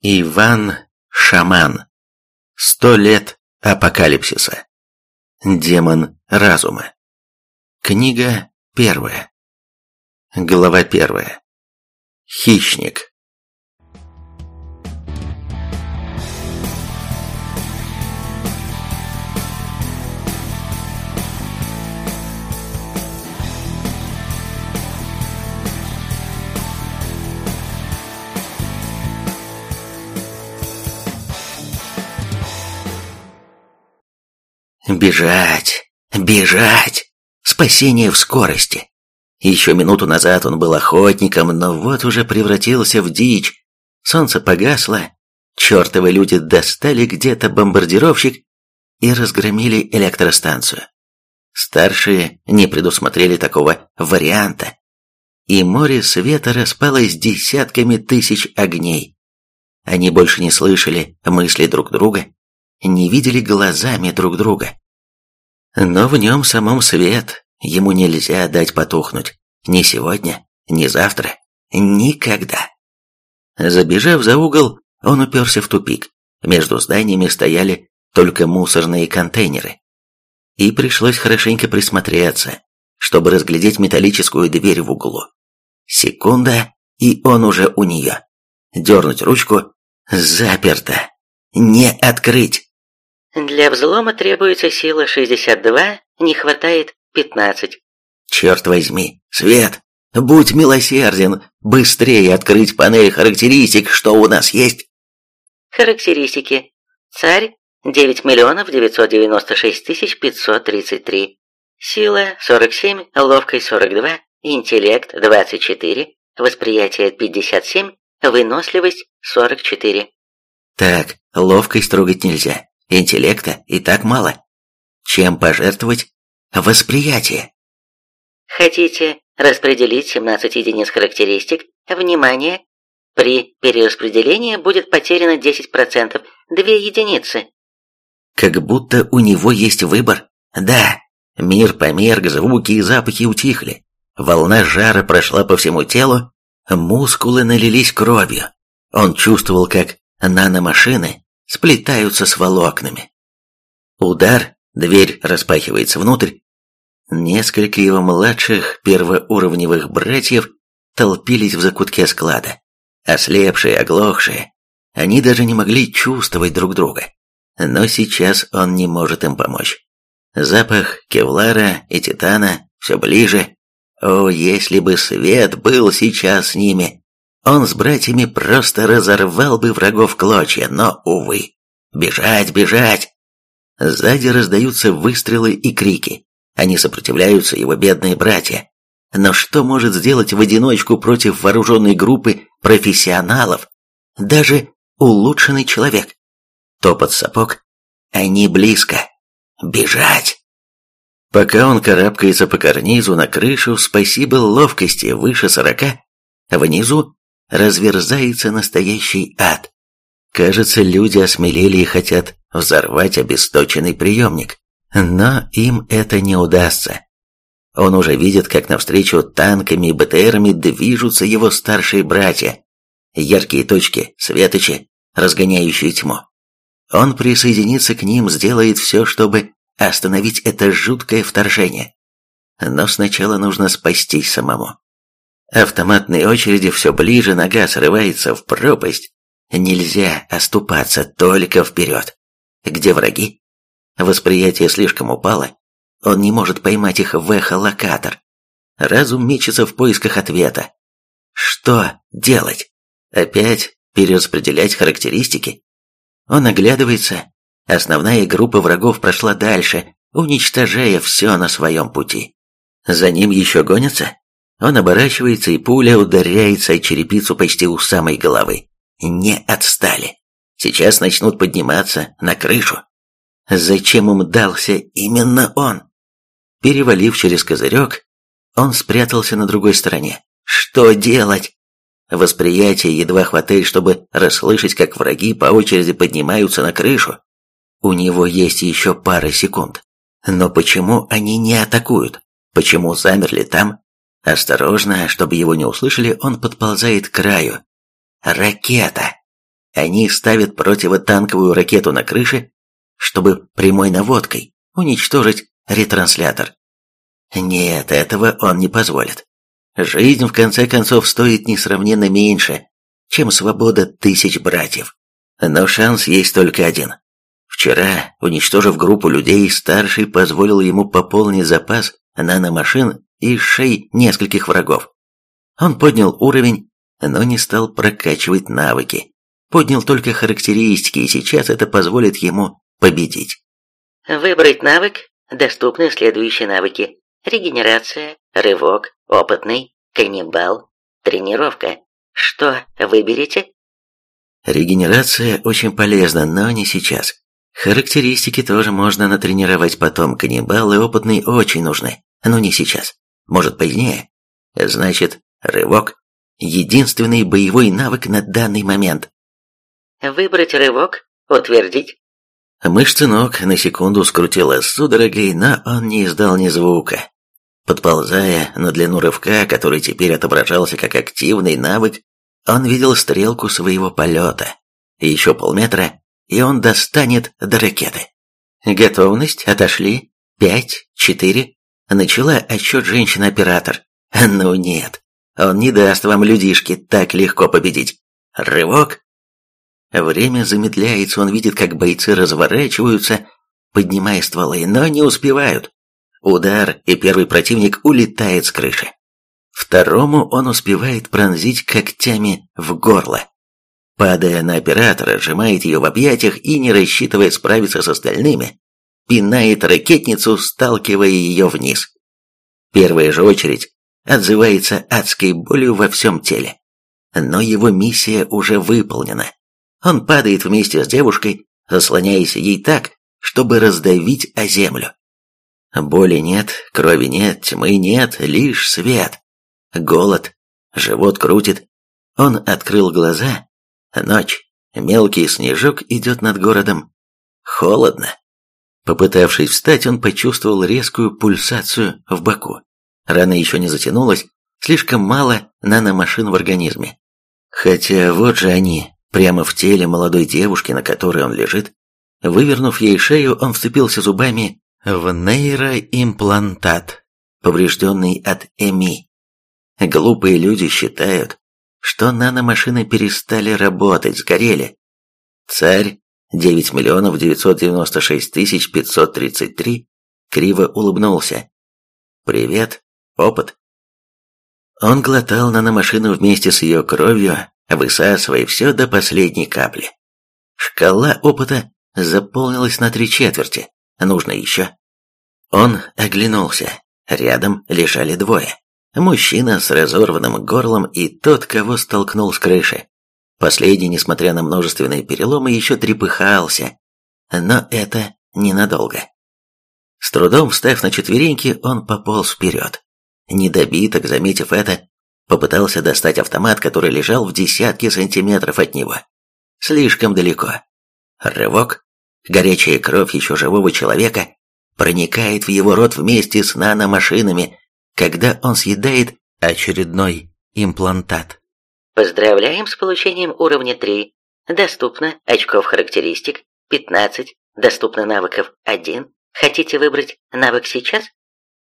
Иван Шаман. Сто лет апокалипсиса. Демон разума. Книга первая. Глава первая. Хищник. Бежать! Бежать! Спасение в скорости! Еще минуту назад он был охотником, но вот уже превратился в дичь. Солнце погасло, чертовы люди достали где-то бомбардировщик и разгромили электростанцию. Старшие не предусмотрели такого варианта, и море света распалось десятками тысяч огней. Они больше не слышали мысли друг друга, не видели глазами друг друга. Но в нем самом свет, ему нельзя дать потухнуть. Ни сегодня, ни завтра, никогда. Забежав за угол, он уперся в тупик. Между зданиями стояли только мусорные контейнеры. И пришлось хорошенько присмотреться, чтобы разглядеть металлическую дверь в углу. Секунда, и он уже у нее. Дернуть ручку. Заперто. Не открыть. Для взлома требуется сила 62, не хватает 15. Черт возьми, Свет, будь милосерден, быстрее открыть панель характеристик, что у нас есть. Характеристики. Царь 9 миллионов 996 тысяч 533. Сила 47, ловкость 42, интеллект 24, восприятие 57, выносливость 44. Так, ловкость трогать нельзя. Интеллекта и так мало. Чем пожертвовать? Восприятие. Хотите распределить 17 единиц характеристик? Внимание! При перераспределении будет потеряно 10%, 2 единицы. Как будто у него есть выбор. Да, мир померк, звуки и запахи утихли. Волна жара прошла по всему телу, мускулы налились кровью. Он чувствовал, как наномашины сплетаются с волокнами. Удар, дверь распахивается внутрь. Несколько его младших первоуровневых братьев толпились в закутке склада. Ослепшие, оглохшие. Они даже не могли чувствовать друг друга. Но сейчас он не может им помочь. Запах кевлара и титана все ближе. О, если бы свет был сейчас с ними! Он с братьями просто разорвал бы врагов клочья, но, увы. Бежать, бежать! Сзади раздаются выстрелы и крики. Они сопротивляются, его бедные братья. Но что может сделать в одиночку против вооруженной группы профессионалов? Даже улучшенный человек. Топот сапог. Они близко. Бежать! Пока он карабкается по карнизу на крышу, спасибо ловкости выше сорока, внизу разверзается настоящий ад. Кажется, люди осмелели и хотят взорвать обесточенный приемник. Но им это не удастся. Он уже видит, как навстречу танками и БТРами движутся его старшие братья. Яркие точки, светочи, разгоняющие тьму. Он присоединится к ним, сделает все, чтобы остановить это жуткое вторжение. Но сначала нужно спастись самому. Автоматные очереди все ближе, нога срывается в пропасть. Нельзя оступаться только вперед. Где враги? Восприятие слишком упало. Он не может поймать их в эхолокатор. Разум мечется в поисках ответа. Что делать? Опять перераспределять характеристики? Он оглядывается. Основная группа врагов прошла дальше, уничтожая все на своем пути. За ним еще гонятся? Он оборачивается, и пуля ударяется о черепицу почти у самой головы. Не отстали. Сейчас начнут подниматься на крышу. Зачем им дался именно он? Перевалив через козырек, он спрятался на другой стороне. Что делать? Восприятие едва хватает, чтобы расслышать, как враги по очереди поднимаются на крышу. У него есть еще пара секунд. Но почему они не атакуют? Почему замерли там, Осторожно, чтобы его не услышали, он подползает к краю. Ракета! Они ставят противотанковую ракету на крыше, чтобы прямой наводкой уничтожить ретранслятор. Нет, этого он не позволит. Жизнь, в конце концов, стоит несравненно меньше, чем свобода тысяч братьев. Но шанс есть только один. Вчера, уничтожив группу людей, старший позволил ему пополнить запас наномашин из шей нескольких врагов. Он поднял уровень, но не стал прокачивать навыки. Поднял только характеристики, и сейчас это позволит ему победить. Выбрать навык. Доступны следующие навыки. Регенерация, рывок, опытный, каннибал, тренировка. Что выберете? Регенерация очень полезна, но не сейчас. Характеристики тоже можно натренировать потом. Каннибал и опытный очень нужны, но не сейчас. Может, позднее. Значит, рывок – единственный боевой навык на данный момент. Выбрать рывок, утвердить. Мышцы ног на секунду скрутило судорогой, но он не издал ни звука. Подползая на длину рывка, который теперь отображался как активный навык, он видел стрелку своего полета. Еще полметра, и он достанет до ракеты. Готовность, отошли. Пять, четыре. Начала отчет женщина-оператор. Ну нет, он не даст вам, людишки, так легко победить. Рывок. Время замедляется, он видит, как бойцы разворачиваются, поднимая стволы, но не успевают. Удар, и первый противник улетает с крыши. Второму он успевает пронзить когтями в горло. Падая на оператора, сжимает ее в объятиях и, не рассчитывая справиться с остальными, пинает ракетницу, сталкивая ее вниз. Первая же очередь отзывается адской болью во всем теле. Но его миссия уже выполнена. Он падает вместе с девушкой, заслоняясь ей так, чтобы раздавить о землю. Боли нет, крови нет, тьмы нет, лишь свет. Голод, живот крутит. Он открыл глаза. Ночь. Мелкий снежок идет над городом. Холодно. Попытавшись встать, он почувствовал резкую пульсацию в боку. Рана еще не затянулась, слишком мало наномашин в организме. Хотя вот же они, прямо в теле молодой девушки, на которой он лежит. Вывернув ей шею, он вцепился зубами в нейроимплантат, поврежденный от ЭМИ. Глупые люди считают, что наномашины перестали работать, сгорели. Царь 9 миллионов 996 тысяч 533 криво улыбнулся. «Привет, опыт». Он глотал наномашину вместе с ее кровью, высасывая все до последней капли. Шкала опыта заполнилась на три четверти. Нужно еще. Он оглянулся. Рядом лежали двое. Мужчина с разорванным горлом и тот, кого столкнул с крыши. Последний, несмотря на множественные переломы, еще трепыхался. Но это ненадолго. С трудом встав на четвереньки, он пополз вперед. Недобиток, заметив это, попытался достать автомат, который лежал в десятке сантиметров от него. Слишком далеко. Рывок. Горячая кровь еще живого человека проникает в его рот вместе с наномашинами, когда он съедает очередной имплантат. Поздравляем с получением уровня 3. Доступно очков характеристик 15. Доступно навыков 1. Хотите выбрать навык сейчас?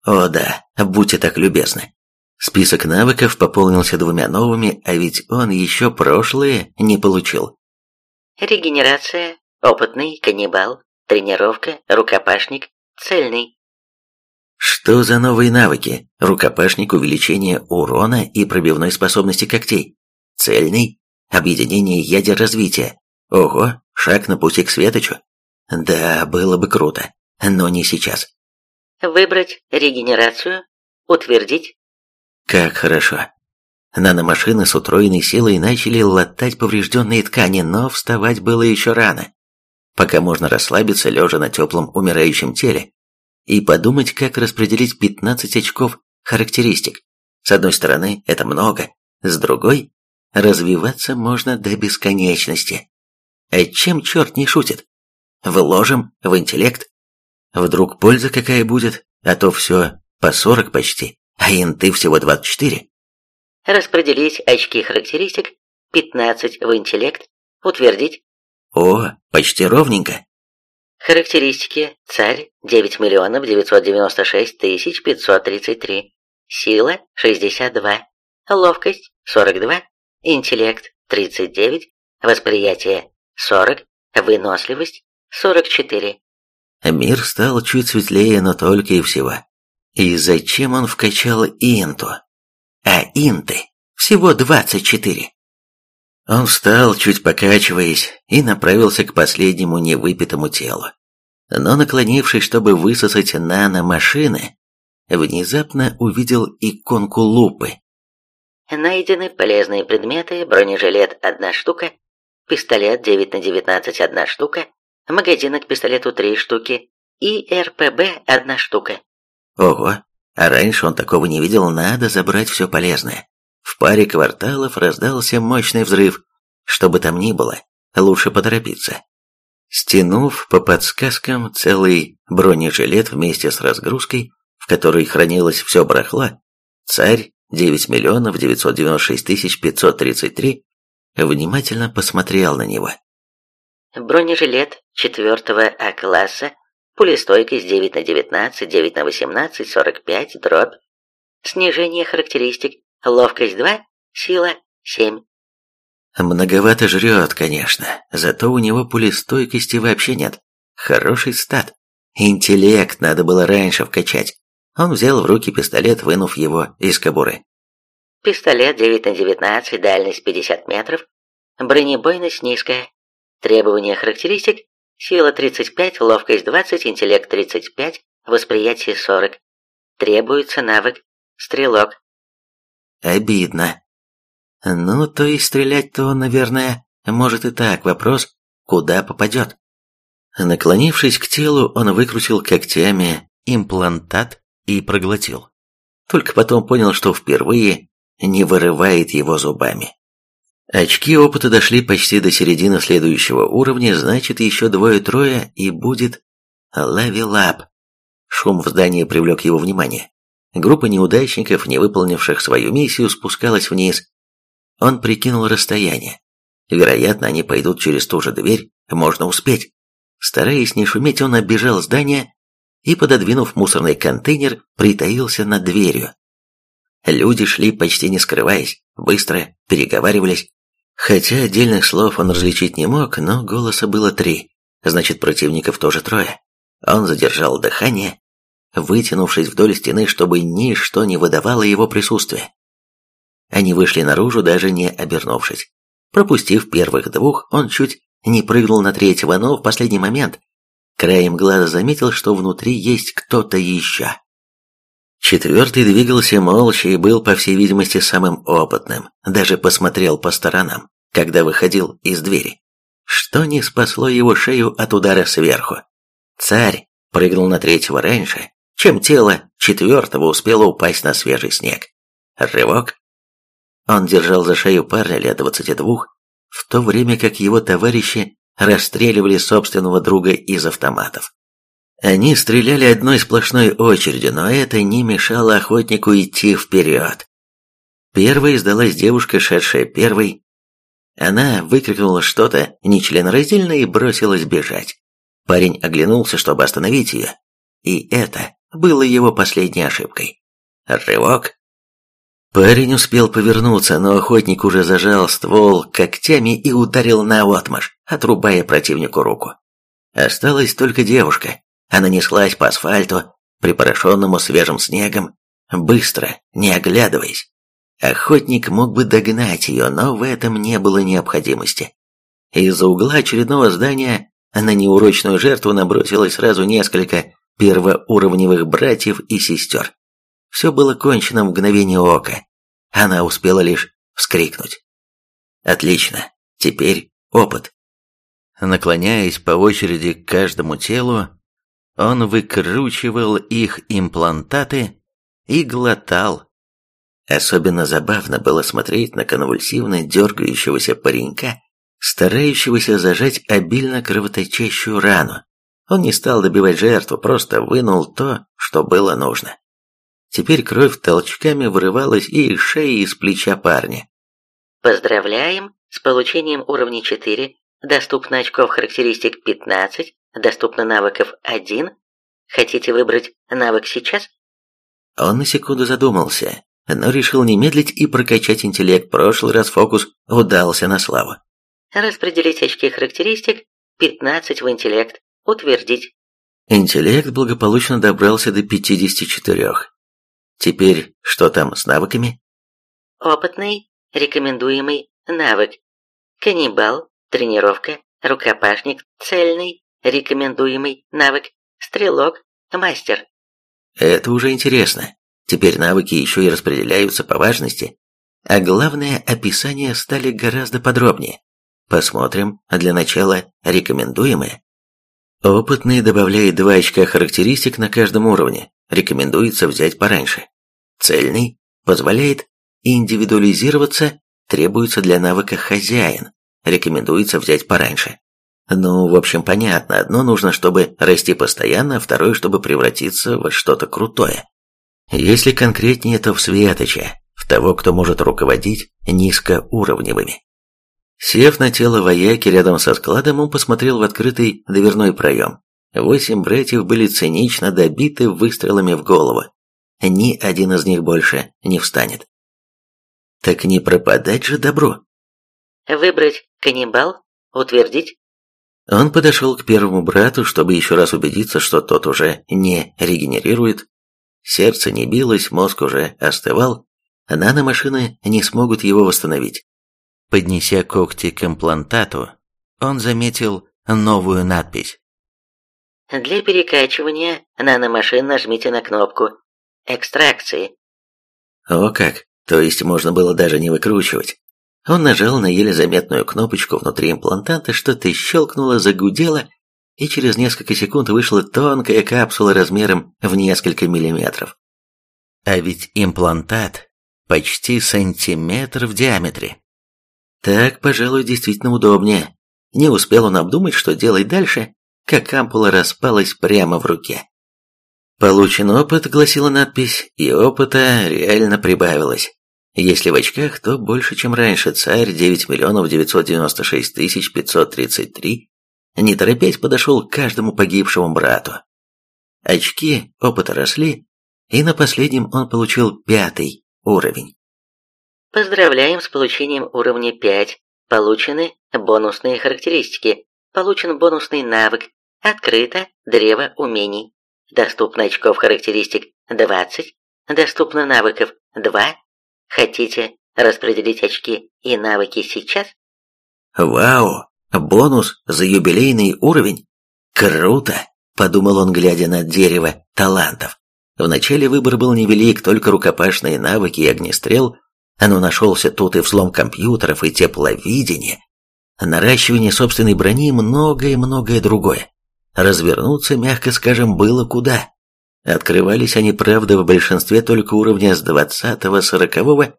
О да, будьте так любезны. Список навыков пополнился двумя новыми, а ведь он еще прошлые не получил. Регенерация, опытный, каннибал, тренировка, рукопашник, цельный. Что за новые навыки? Рукопашник, увеличение урона и пробивной способности когтей. Цельный, объединение ядер развития. Ого, шаг на пути к Светочу. Да, было бы круто, но не сейчас. Выбрать регенерацию, утвердить. Как хорошо. Наномашины с утроенной силой начали латать поврежденные ткани, но вставать было еще рано. Пока можно расслабиться, лежа на теплом умирающем теле, и подумать, как распределить 15 очков характеристик. С одной стороны, это много, с другой, развиваться можно до бесконечности. А чем черт не шутит? Вложим в интеллект. Вдруг польза какая будет, а то все по 40 почти, а инты всего 24. Распределить очки характеристик 15 в интеллект, Утвердить? О, почти ровненько. Характеристики. Царь 9 миллионов 996 тысяч 533. Сила 62. Ловкость 42. Интеллект 39. Восприятие 40. Выносливость 44. Мир стал чуть светлее, но только и всего. И зачем он вкачал инту? А инты всего 24. Он встал, чуть покачиваясь, и направился к последнему невыпитому телу. Но наклонившись, чтобы высосать нано-машины, внезапно увидел иконку лупы. Найдены полезные предметы, бронежилет – одна штука, пистолет 9 на 19 – одна штука, магазина к пистолету – три штуки и РПБ – одна штука. Ого, а раньше он такого не видел, надо забрать все полезное. В паре кварталов раздался мощный взрыв. Что бы там ни было, лучше поторопиться. Стянув по подсказкам целый бронежилет вместе с разгрузкой, в которой хранилось все барахло, царь 9 миллионов 996 тысяч 533 внимательно посмотрел на него. Бронежилет 4 А-класса, пулестойкость 9 на 19, 9 на 18, 45, дробь. Снижение характеристик Ловкость 2, сила 7. Многовато жрет, конечно, зато у него пулестойкости вообще нет. Хороший стат. Интеллект надо было раньше вкачать. Он взял в руки пистолет, вынув его из кобуры. Пистолет 9 на 19, дальность 50 метров, бронебойность низкая. Требования характеристик Сила 35, ловкость 20, интеллект 35, восприятие 40. Требуется навык Стрелок. Обидно. Ну, то есть стрелять-то он, наверное, может и так. Вопрос, куда попадет? Наклонившись к телу, он выкрутил когтями имплантат и проглотил. Только потом понял, что впервые не вырывает его зубами. Очки опыта дошли почти до середины следующего уровня, значит, еще двое-трое и будет лавелап. Шум в здании привлек его внимание. Группа неудачников, не выполнивших свою миссию, спускалась вниз. Он прикинул расстояние. Вероятно, они пойдут через ту же дверь, можно успеть. Стараясь не шуметь, он оббежал здание и, пододвинув мусорный контейнер, притаился над дверью. Люди шли почти не скрываясь, быстро переговаривались. Хотя отдельных слов он различить не мог, но голоса было три, значит противников тоже трое. Он задержал дыхание вытянувшись вдоль стены, чтобы ничто не выдавало его присутствия. Они вышли наружу, даже не обернувшись. Пропустив первых двух, он чуть не прыгнул на третьего, но в последний момент краем глаза заметил, что внутри есть кто-то еще. Четвертый двигался молча и был, по всей видимости, самым опытным, даже посмотрел по сторонам, когда выходил из двери. Что не спасло его шею от удара сверху. Царь прыгнул на третьего раньше, чем тело четвертого успело упасть на свежий снег. Рывок. Он держал за шею парня лет двадцати двух, в то время как его товарищи расстреливали собственного друга из автоматов. Они стреляли одной сплошной очередью, но это не мешало охотнику идти вперед. Первой сдалась девушка, шедшая первой. Она выкрикнула что-то нечленораздельное и бросилась бежать. Парень оглянулся, чтобы остановить ее. И это было его последней ошибкой. Рывок. Парень успел повернуться, но охотник уже зажал ствол когтями и ударил на отмаш, отрубая противнику руку. Осталась только девушка. Она неслась по асфальту, припорошенному свежим снегом, быстро, не оглядываясь. Охотник мог бы догнать ее, но в этом не было необходимости. Из-за угла очередного здания на неурочную жертву набросилось сразу несколько первоуровневых братьев и сестер. Все было кончено в мгновение ока. Она успела лишь вскрикнуть. Отлично, теперь опыт. Наклоняясь по очереди к каждому телу, он выкручивал их имплантаты и глотал. Особенно забавно было смотреть на конвульсивно дергающегося паренька, старающегося зажать обильно кровоточащую рану. Он не стал добивать жертву, просто вынул то, что было нужно. Теперь кровь толчками вырывалась и из шеи, и из плеча парня. «Поздравляем с получением уровня 4, доступно очков характеристик 15, доступно навыков 1. Хотите выбрать навык сейчас? Он на секунду задумался, но решил не медлить и прокачать интеллект. Прошлый раз фокус удался на славу. Распределить очки характеристик 15 в интеллект. Утвердить. Интеллект благополучно добрался до 54. Теперь что там с навыками? Опытный, рекомендуемый навык. Каннибал, тренировка, рукопашник, цельный, рекомендуемый навык, стрелок, мастер. Это уже интересно. Теперь навыки еще и распределяются по важности. А главное, описания стали гораздо подробнее. Посмотрим, для начала рекомендуемые. Опытный добавляет 2 очка характеристик на каждом уровне, рекомендуется взять пораньше. Цельный позволяет индивидуализироваться, требуется для навыка хозяин, рекомендуется взять пораньше. Ну, в общем, понятно, одно нужно, чтобы расти постоянно, а второе, чтобы превратиться во что-то крутое. Если конкретнее, то в Светоча, в того, кто может руководить низкоуровневыми. Сев на тело вояки рядом со складом, он посмотрел в открытый дверной проем. Восемь братьев были цинично добиты выстрелами в голову. Ни один из них больше не встанет. Так не пропадать же добро. Выбрать каннибал? Утвердить? Он подошел к первому брату, чтобы еще раз убедиться, что тот уже не регенерирует. Сердце не билось, мозг уже остывал. Наномашины не смогут его восстановить. Поднеся когти к имплантату, он заметил новую надпись. Для перекачивания наномашин нажмите на кнопку «Экстракции». О как, то есть можно было даже не выкручивать. Он нажал на еле заметную кнопочку внутри имплантанта, что-то щелкнуло, загудело, и через несколько секунд вышла тонкая капсула размером в несколько миллиметров. А ведь имплантат почти сантиметр в диаметре. Так, пожалуй, действительно удобнее. Не успел он обдумать, что делать дальше, как ампула распалась прямо в руке. Получен опыт, гласила надпись, и опыта реально прибавилось. Если в очках, то больше, чем раньше. Царь 9 миллионов 996 тысяч 533, не торопясь подошел к каждому погибшему брату. Очки опыта росли, и на последнем он получил пятый уровень. Поздравляем с получением уровня 5. Получены бонусные характеристики. Получен бонусный навык. Открыто древо умений. Доступно очков характеристик 20. Доступно навыков 2. Хотите распределить очки и навыки сейчас? Вау! Бонус за юбилейный уровень? Круто! Подумал он, глядя на дерево талантов. Вначале выбор был невелик, только рукопашные навыки и огнестрел – но нашелся тут и взлом компьютеров, и тепловидение, наращивание собственной брони и многое-многое другое. Развернуться, мягко скажем, было куда. Открывались они, правда, в большинстве только уровня с 20-40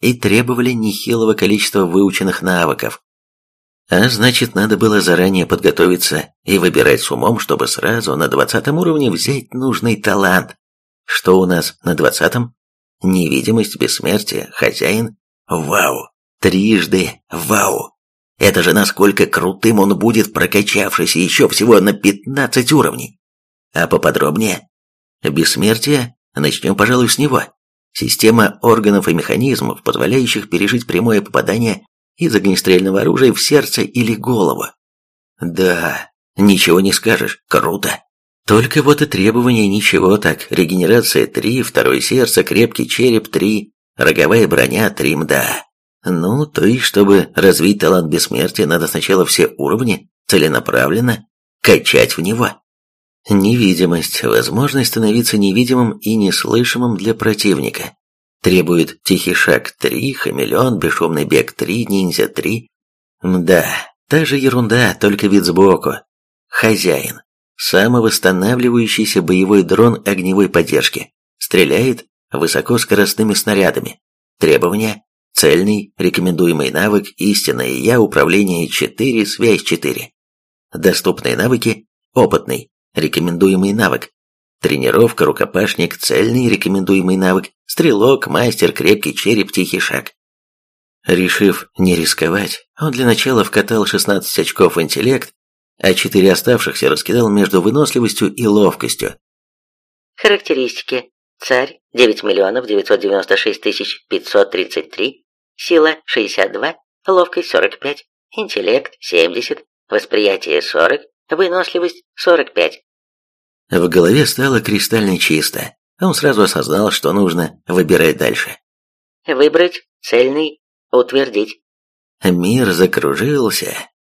и требовали нехилого количества выученных навыков. А значит, надо было заранее подготовиться и выбирать с умом, чтобы сразу на 20 уровне взять нужный талант. Что у нас на 20-м? Невидимость, бессмертие, хозяин. Вау! Трижды вау! Это же насколько крутым он будет, прокачавшись еще всего на 15 уровней. А поподробнее? Бессмертие? Начнем, пожалуй, с него. Система органов и механизмов, позволяющих пережить прямое попадание из огнестрельного оружия в сердце или голову. Да, ничего не скажешь, круто. Только вот и требования ничего так. Регенерация 3, второе сердце, крепкий череп 3, роговая броня 3 мда. Ну, то есть, чтобы развить талант бессмертия, надо сначала все уровни целенаправленно качать в него. Невидимость, возможность становиться невидимым и неслышимым для противника. Требует тихий шаг 3, хамелеон, бесшумный бег 3, ниндзя 3. Мда, та же ерунда, только вид сбоку. Хозяин. Самовосстанавливающийся боевой дрон огневой поддержки. Стреляет высокоскоростными снарядами. Требования. Цельный, рекомендуемый навык, истинное я, управление 4, связь 4. Доступные навыки. Опытный, рекомендуемый навык. Тренировка, рукопашник, цельный, рекомендуемый навык. Стрелок, мастер, крепкий череп, тихий шаг. Решив не рисковать, он для начала вкатал 16 очков интеллект, а 4 оставшихся раскидал между выносливостью и ловкостью. Характеристики. Царь 9 миллионов 996 тысяч 533, сила 62, ловкость 45, интеллект 70, восприятие 40, выносливость 45. В голове стало кристально чисто. Он сразу осознал, что нужно выбирать дальше. Выбрать цельный, утвердить. Мир закружился,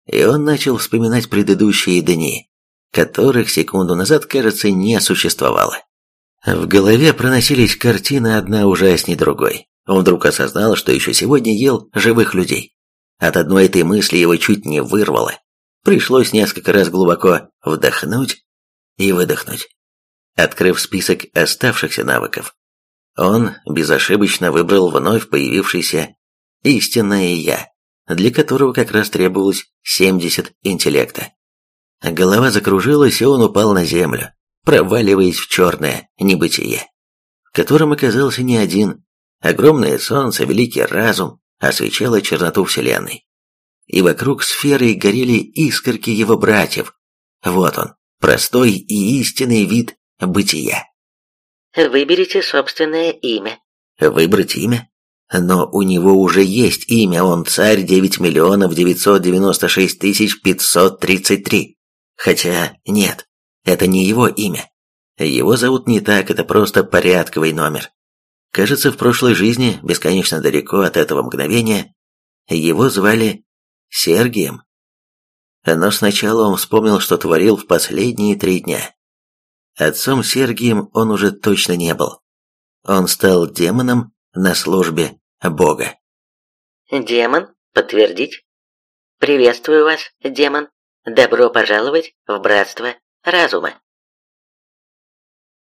и он начал вспоминать предыдущие дни, которых секунду назад, кажется, не существовало. В голове проносились картины одна ужасней другой. Он вдруг осознал, что еще сегодня ел живых людей. От одной этой мысли его чуть не вырвало. Пришлось несколько раз глубоко вдохнуть и выдохнуть. Открыв список оставшихся навыков, он безошибочно выбрал вновь появившееся истинное «я», для которого как раз требовалось 70 интеллекта. Голова закружилась, и он упал на землю, проваливаясь в черное небытие, в котором оказался не один. Огромное солнце, великий разум освещало черноту Вселенной. И вокруг сферы горели искорки его братьев. Вот он, простой и истинный вид бытия. Выберите собственное имя. Выбрать имя? Но у него уже есть имя, он царь 9 миллионов 996 тысяч 533. Хотя нет, это не его имя. Его зовут не так, это просто порядковый номер. Кажется, в прошлой жизни, бесконечно далеко от этого мгновения, его звали Сергием. Но сначала он вспомнил, что творил в последние три дня. Отцом Сергием он уже точно не был. Он стал демоном на службе Бога. Демон? Подтвердить? Приветствую вас, демон. Добро пожаловать в братство разума.